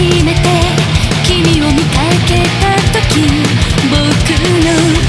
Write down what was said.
初めて君を見かけた時僕の